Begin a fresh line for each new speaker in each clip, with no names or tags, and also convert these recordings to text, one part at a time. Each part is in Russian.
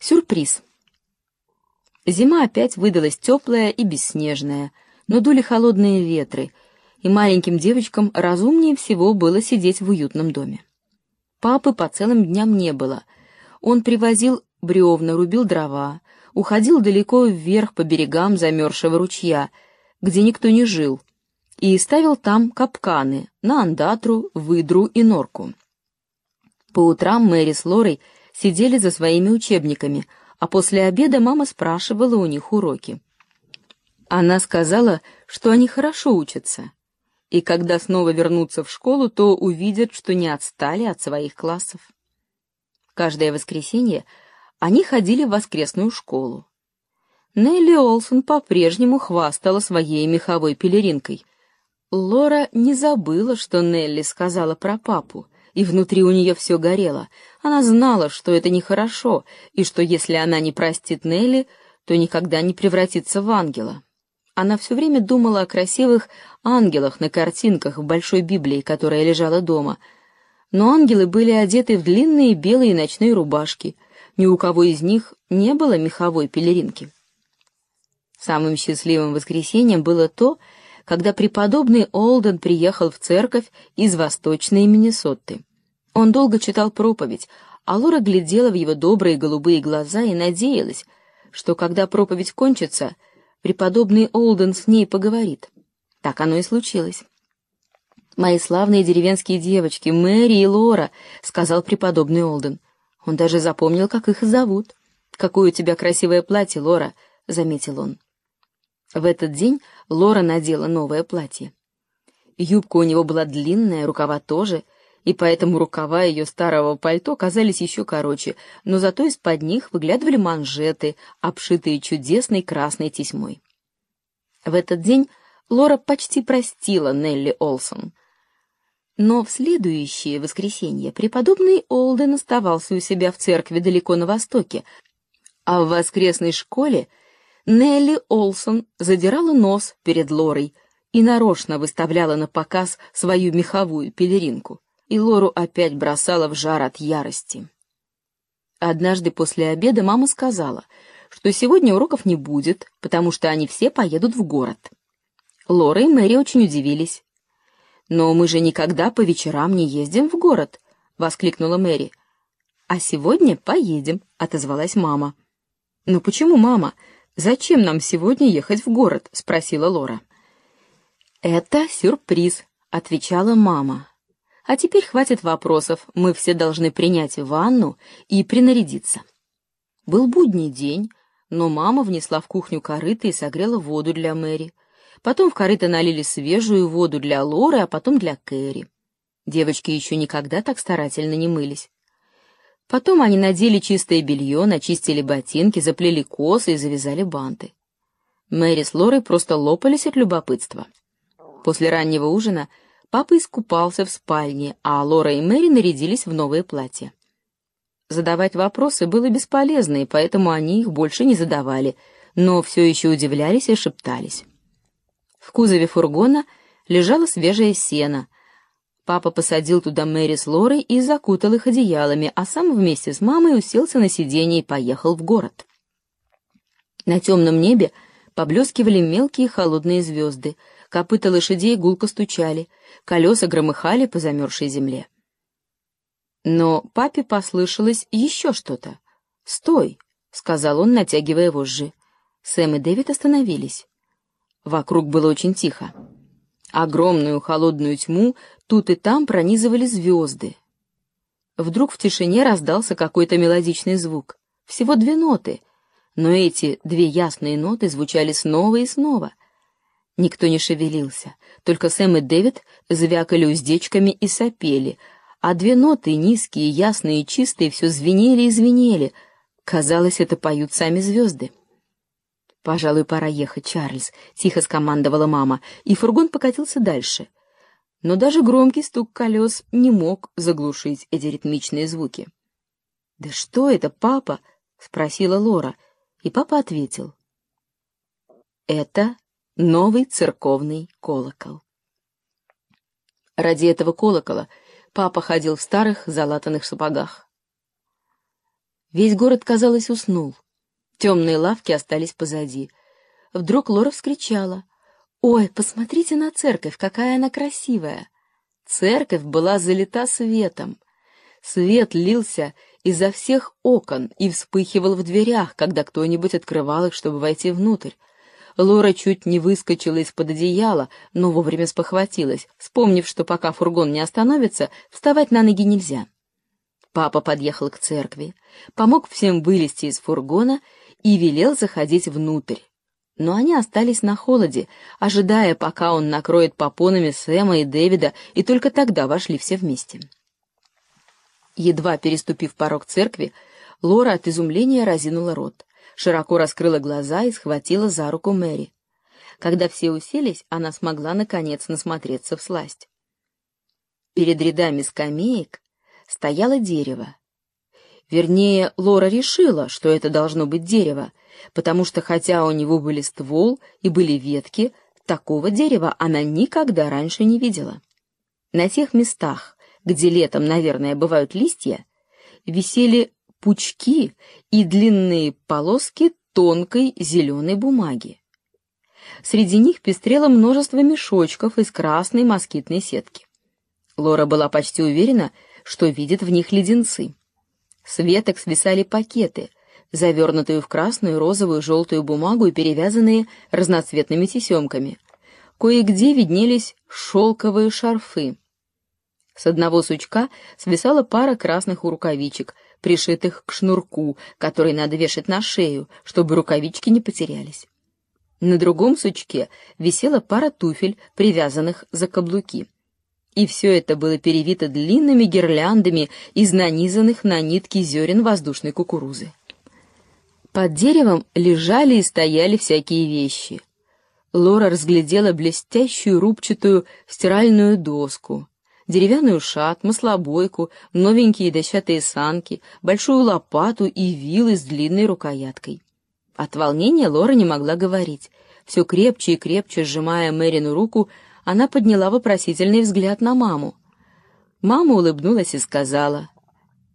Сюрприз. Зима опять выдалась теплая и бесснежная, но дули холодные ветры, и маленьким девочкам разумнее всего было сидеть в уютном доме. Папы по целым дням не было. Он привозил бревна, рубил дрова, уходил далеко вверх по берегам замерзшего ручья, где никто не жил, и ставил там капканы на андатру, выдру и норку. По утрам Мэри с Лорой сидели за своими учебниками, а после обеда мама спрашивала у них уроки. Она сказала, что они хорошо учатся, и когда снова вернутся в школу, то увидят, что не отстали от своих классов. Каждое воскресенье они ходили в воскресную школу. Нелли Олсон по-прежнему хвастала своей меховой пелеринкой. Лора не забыла, что Нелли сказала про папу, и внутри у нее все горело. Она знала, что это нехорошо, и что если она не простит Нелли, то никогда не превратится в ангела. Она все время думала о красивых ангелах на картинках в Большой Библии, которая лежала дома. Но ангелы были одеты в длинные белые ночные рубашки. Ни у кого из них не было меховой пелеринки. Самым счастливым воскресеньем было то, когда преподобный Олден приехал в церковь из восточной Миннесоты. Он долго читал проповедь, а Лора глядела в его добрые голубые глаза и надеялась, что когда проповедь кончится, преподобный Олден с ней поговорит. Так оно и случилось. «Мои славные деревенские девочки, Мэри и Лора», — сказал преподобный Олден. Он даже запомнил, как их зовут. «Какое у тебя красивое платье, Лора», — заметил он. В этот день Лора надела новое платье. Юбка у него была длинная, рукава тоже, и поэтому рукава ее старого пальто казались еще короче, но зато из-под них выглядывали манжеты, обшитые чудесной красной тесьмой. В этот день Лора почти простила Нелли Олсон. Но в следующее воскресенье преподобный Олден оставался у себя в церкви далеко на востоке, а в воскресной школе Нелли Олсон задирала нос перед Лорой и нарочно выставляла на показ свою меховую пелеринку, и Лору опять бросала в жар от ярости. Однажды после обеда мама сказала, что сегодня уроков не будет, потому что они все поедут в город. Лора и Мэри очень удивились. «Но мы же никогда по вечерам не ездим в город», — воскликнула Мэри. «А сегодня поедем», — отозвалась мама. «Ну почему, мама? «Зачем нам сегодня ехать в город?» — спросила Лора. «Это сюрприз», — отвечала мама. «А теперь хватит вопросов, мы все должны принять ванну и принарядиться». Был будний день, но мама внесла в кухню корыто и согрела воду для Мэри. Потом в корыто налили свежую воду для Лоры, а потом для Кэрри. Девочки еще никогда так старательно не мылись. Потом они надели чистое белье, начистили ботинки, заплели косы и завязали банты. Мэри с Лорой просто лопались от любопытства. После раннего ужина папа искупался в спальне, а Лора и Мэри нарядились в новые платья. Задавать вопросы было бесполезно, и поэтому они их больше не задавали, но все еще удивлялись и шептались. В кузове фургона лежало свежее сено — Папа посадил туда Мэри с Лорой и закутал их одеялами, а сам вместе с мамой уселся на сиденье и поехал в город. На темном небе поблескивали мелкие холодные звезды, копыта лошадей гулко стучали, колеса громыхали по замерзшей земле. Но папе послышалось еще что-то. «Стой!» — сказал он, натягивая вожжи. Сэм и Дэвид остановились. Вокруг было очень тихо. Огромную холодную тьму тут и там пронизывали звезды. Вдруг в тишине раздался какой-то мелодичный звук. Всего две ноты, но эти две ясные ноты звучали снова и снова. Никто не шевелился, только Сэм и Дэвид звякали уздечками и сопели, а две ноты, низкие, ясные и чистые, все звенели и звенели. Казалось, это поют сами звезды. «Пожалуй, пора ехать, Чарльз», — тихо скомандовала мама, и фургон покатился дальше. Но даже громкий стук колес не мог заглушить эти ритмичные звуки. «Да что это, папа?» — спросила Лора, и папа ответил. «Это новый церковный колокол». Ради этого колокола папа ходил в старых залатанных сапогах. Весь город, казалось, уснул. Темные лавки остались позади. Вдруг Лора вскричала. «Ой, посмотрите на церковь, какая она красивая!» Церковь была залита светом. Свет лился изо всех окон и вспыхивал в дверях, когда кто-нибудь открывал их, чтобы войти внутрь. Лора чуть не выскочила из-под одеяла, но вовремя спохватилась, вспомнив, что пока фургон не остановится, вставать на ноги нельзя. Папа подъехал к церкви, помог всем вылезти из фургона и велел заходить внутрь. Но они остались на холоде, ожидая, пока он накроет попонами Сэма и Дэвида, и только тогда вошли все вместе. Едва переступив порог церкви, Лора от изумления разинула рот, широко раскрыла глаза и схватила за руку Мэри. Когда все уселись, она смогла наконец насмотреться в сласть. Перед рядами скамеек стояло дерево. Вернее, Лора решила, что это должно быть дерево, потому что хотя у него были ствол и были ветки, такого дерева она никогда раньше не видела. На тех местах, где летом, наверное, бывают листья, висели пучки и длинные полоски тонкой зеленой бумаги. Среди них пестрело множество мешочков из красной москитной сетки. Лора была почти уверена, что видит в них леденцы. С веток свисали пакеты, завернутые в красную, розовую, желтую бумагу и перевязанные разноцветными тесемками. Кое-где виднелись шелковые шарфы. С одного сучка свисала пара красных рукавичек, пришитых к шнурку, который надо вешать на шею, чтобы рукавички не потерялись. На другом сучке висела пара туфель, привязанных за каблуки. И все это было перевито длинными гирляндами из нанизанных на нитки зерен воздушной кукурузы. Под деревом лежали и стояли всякие вещи. Лора разглядела блестящую рубчатую стиральную доску, деревянную шат, маслобойку, новенькие дощатые санки, большую лопату и вилы с длинной рукояткой. От волнения Лора не могла говорить. Все крепче и крепче сжимая Мэрину руку, она подняла вопросительный взгляд на маму. Мама улыбнулась и сказала,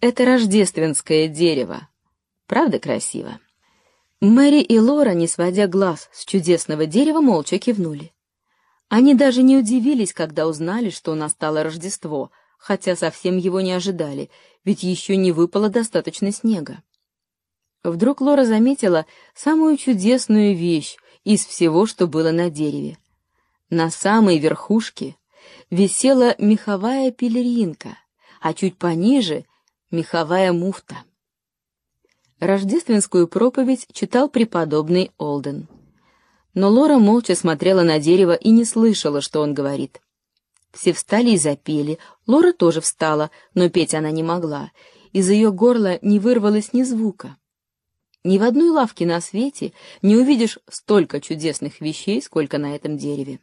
«Это рождественское дерево. Правда красиво?» Мэри и Лора, не сводя глаз с чудесного дерева, молча кивнули. Они даже не удивились, когда узнали, что настало Рождество, хотя совсем его не ожидали, ведь еще не выпало достаточно снега. Вдруг Лора заметила самую чудесную вещь из всего, что было на дереве. На самой верхушке висела меховая пелеринка, а чуть пониже — меховая муфта. Рождественскую проповедь читал преподобный Олден но Лора молча смотрела на дерево и не слышала, что он говорит. Все встали и запели. Лора тоже встала, но петь она не могла. Из ее горла не вырвалось ни звука. Ни в одной лавке на свете не увидишь столько чудесных вещей, сколько на этом дереве.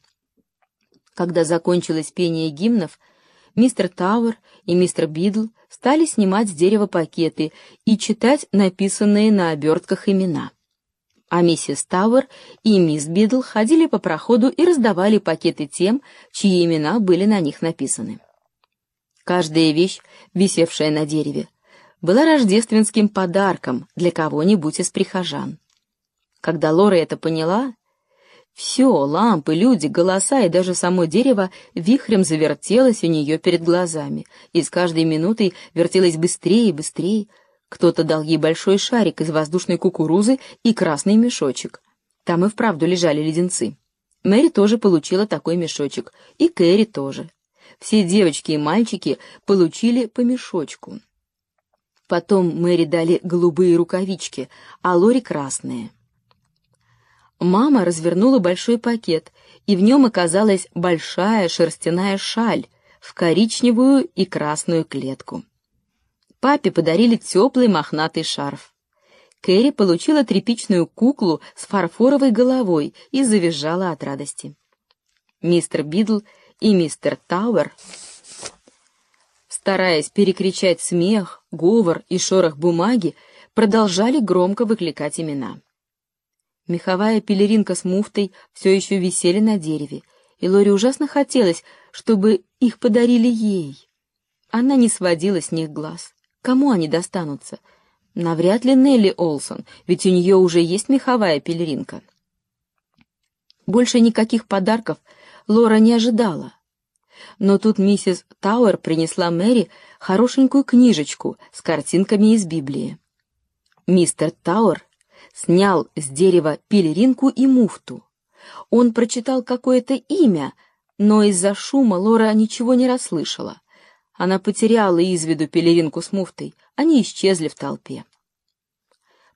Когда закончилось пение гимнов, мистер Тауэр и мистер Бидл стали снимать с дерева пакеты и читать написанные на обертках имена а миссис Тауэр и мисс Бидл ходили по проходу и раздавали пакеты тем, чьи имена были на них написаны. Каждая вещь, висевшая на дереве, была рождественским подарком для кого-нибудь из прихожан. Когда Лора это поняла, все, лампы, люди, голоса и даже само дерево вихрем завертелось у нее перед глазами, и с каждой минутой вертелось быстрее и быстрее, кто-то дал ей большой шарик из воздушной кукурузы и красный мешочек. Там и вправду лежали леденцы. Мэри тоже получила такой мешочек, и Кэрри тоже. Все девочки и мальчики получили по мешочку. Потом Мэри дали голубые рукавички, а Лори красные. Мама развернула большой пакет, и в нем оказалась большая шерстяная шаль в коричневую и красную клетку. Папе подарили теплый мохнатый шарф. Кэрри получила тряпичную куклу с фарфоровой головой и завизжала от радости. Мистер Бидл и мистер Тауэр, стараясь перекричать смех, говор и шорох бумаги, продолжали громко выкликать имена. Меховая пелеринка с муфтой все еще висели на дереве, и Лори ужасно хотелось, чтобы их подарили ей. Она не сводила с них глаз. Кому они достанутся? Навряд ли Нелли Олсон, ведь у нее уже есть меховая пелеринка. Больше никаких подарков Лора не ожидала. Но тут миссис Тауэр принесла Мэри хорошенькую книжечку с картинками из Библии. Мистер Тауэр снял с дерева пелеринку и муфту. Он прочитал какое-то имя, но из-за шума Лора ничего не расслышала. Она потеряла из виду пелеринку с муфтой, они исчезли в толпе.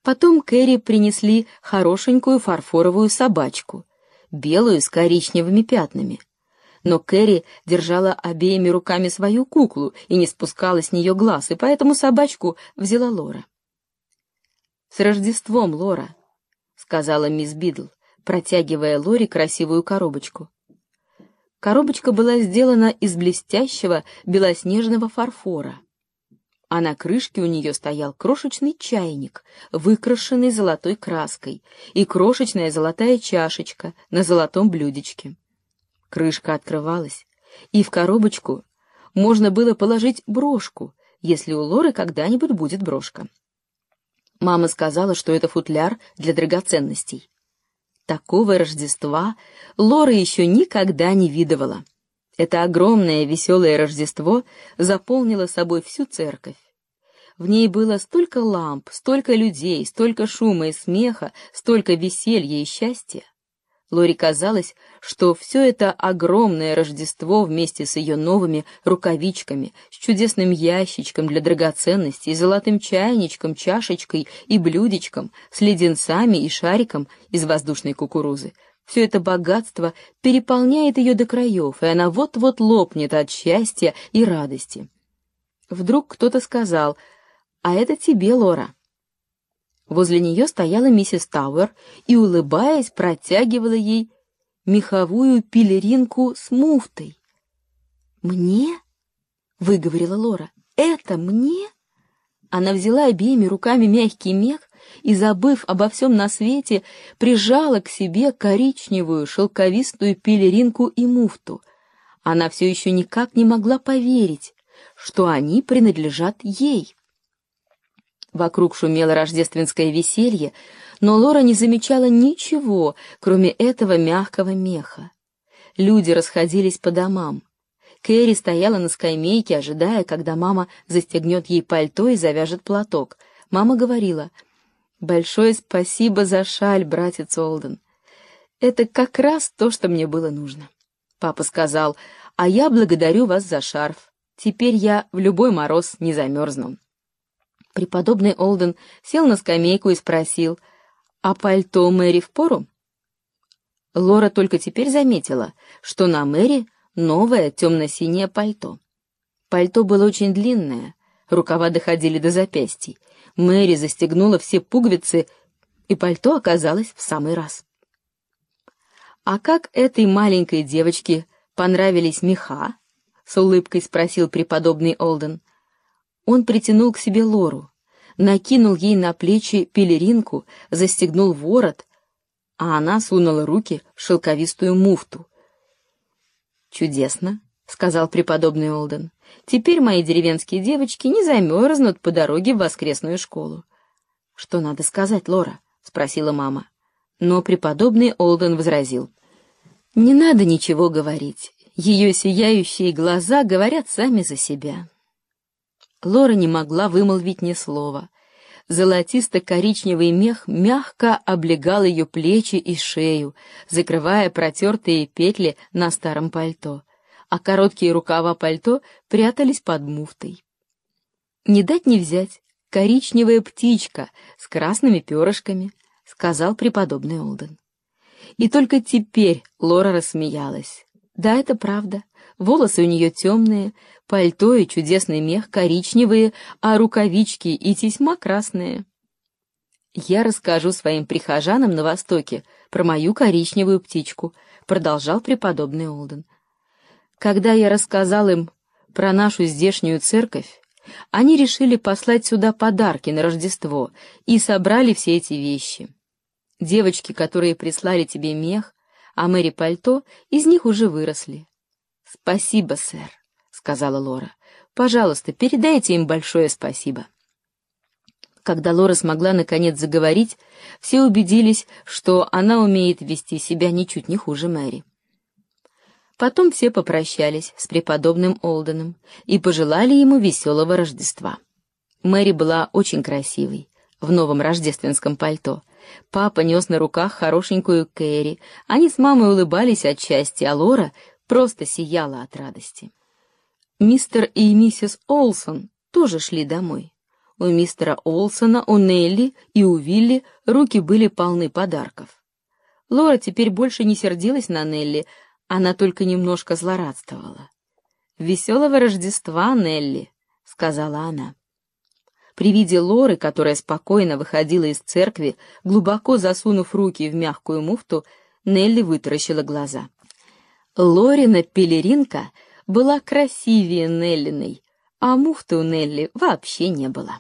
Потом Кэрри принесли хорошенькую фарфоровую собачку, белую с коричневыми пятнами. Но Кэрри держала обеими руками свою куклу и не спускала с нее глаз, и поэтому собачку взяла Лора. «С Рождеством, Лора!» — сказала мисс Бидл, протягивая Лоре красивую коробочку. Коробочка была сделана из блестящего белоснежного фарфора, а на крышке у нее стоял крошечный чайник, выкрашенный золотой краской, и крошечная золотая чашечка на золотом блюдечке. Крышка открывалась, и в коробочку можно было положить брошку, если у Лоры когда-нибудь будет брошка. Мама сказала, что это футляр для драгоценностей. Такого Рождества Лора еще никогда не видывала. Это огромное веселое Рождество заполнило собой всю церковь. В ней было столько ламп, столько людей, столько шума и смеха, столько веселья и счастья. Лори казалось, что все это огромное Рождество вместе с ее новыми рукавичками, с чудесным ящичком для драгоценностей, золотым чайничком, чашечкой и блюдечком, с леденцами и шариком из воздушной кукурузы. Все это богатство переполняет ее до краев, и она вот-вот лопнет от счастья и радости. Вдруг кто-то сказал, «А это тебе, Лора». Возле нее стояла миссис Тауэр и, улыбаясь, протягивала ей меховую пелеринку с муфтой. «Мне?» — выговорила Лора. «Это мне?» Она взяла обеими руками мягкий мех и, забыв обо всем на свете, прижала к себе коричневую шелковистую пелеринку и муфту. Она все еще никак не могла поверить, что они принадлежат ей. Вокруг шумело рождественское веселье, но Лора не замечала ничего, кроме этого мягкого меха. Люди расходились по домам. Кэрри стояла на скамейке, ожидая, когда мама застегнет ей пальто и завяжет платок. Мама говорила, «Большое спасибо за шаль, братец Олден. Это как раз то, что мне было нужно». Папа сказал, «А я благодарю вас за шарф. Теперь я в любой мороз не замерзну». Преподобный Олден сел на скамейку и спросил, «А пальто Мэри в пору?» Лора только теперь заметила, что на Мэри новое темно-синее пальто. Пальто было очень длинное, рукава доходили до запястий. Мэри застегнула все пуговицы, и пальто оказалось в самый раз. «А как этой маленькой девочке понравились меха?» — с улыбкой спросил преподобный Олден. Он притянул к себе Лору, накинул ей на плечи пелеринку, застегнул ворот, а она сунула руки в шелковистую муфту. «Чудесно», — сказал преподобный Олден. «Теперь мои деревенские девочки не замерзнут по дороге в воскресную школу». «Что надо сказать, Лора?» — спросила мама. Но преподобный Олден возразил. «Не надо ничего говорить. Ее сияющие глаза говорят сами за себя». Лора не могла вымолвить ни слова. Золотисто-коричневый мех мягко облегал ее плечи и шею, закрывая протертые петли на старом пальто, а короткие рукава пальто прятались под муфтой. «Не дать не взять, коричневая птичка с красными перышками», — сказал преподобный Олден. И только теперь Лора рассмеялась. Да, это правда. Волосы у нее темные, пальто и чудесный мех коричневые, а рукавички и тесьма красные. Я расскажу своим прихожанам на Востоке про мою коричневую птичку, продолжал преподобный Олден. Когда я рассказал им про нашу здешнюю церковь, они решили послать сюда подарки на Рождество и собрали все эти вещи. Девочки, которые прислали тебе мех, а Мэри пальто, из них уже выросли. «Спасибо, сэр», — сказала Лора. «Пожалуйста, передайте им большое спасибо». Когда Лора смогла наконец заговорить, все убедились, что она умеет вести себя ничуть не хуже Мэри. Потом все попрощались с преподобным Олденом и пожелали ему веселого Рождества. Мэри была очень красивой, в новом рождественском пальто. Папа нес на руках хорошенькую Кэрри. Они с мамой улыбались от счастья, а Лора просто сияла от радости. Мистер и миссис Олсон тоже шли домой. У мистера Олсона, у Нелли и у Вилли руки были полны подарков. Лора теперь больше не сердилась на Нелли, она только немножко злорадствовала. «Веселого Рождества, Нелли!» — сказала она. При виде Лоры, которая спокойно выходила из церкви, глубоко засунув руки в мягкую муфту, Нелли вытаращила глаза. Лорина пелеринка была красивее Неллиной, а муфты у Нелли вообще не было.